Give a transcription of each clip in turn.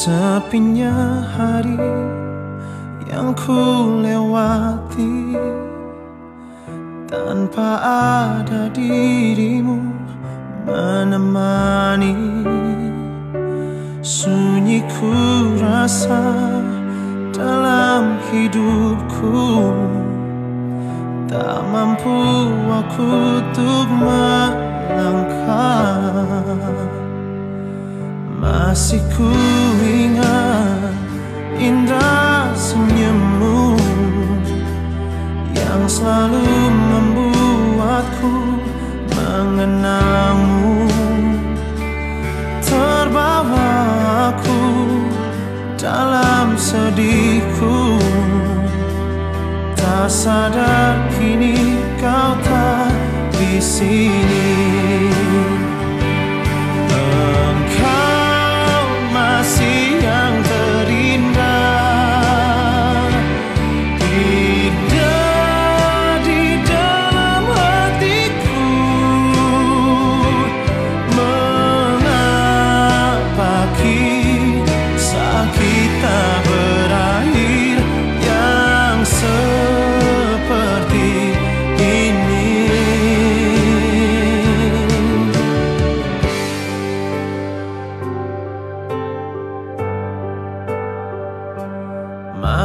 Sepinya hari yang ku lewati. Tanpa ada dirimu menemani Sunyi ku rasa dalam hidupku. Tak mampu aku untuk melangkah. Masih ku selalu membuatku mengenangmu. Terbawa aku dalam sedihku. Tak sadar kini kau tak di sini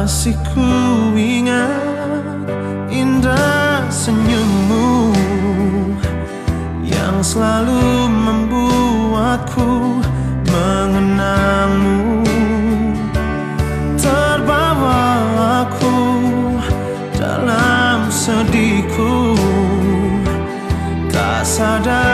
Masih ku ingat indah senyummu Yang selalu membuatku mengenangmu. Terbawa aku dalam sedihku. Tak sadar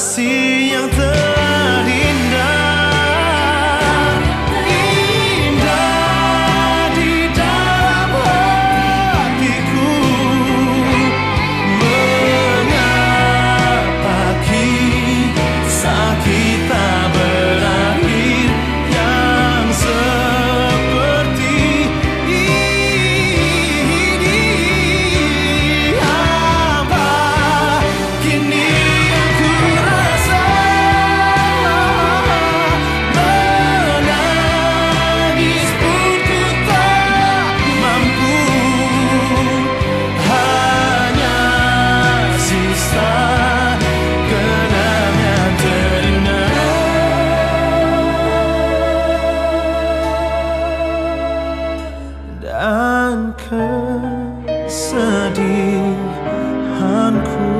masih dan kesedihanku.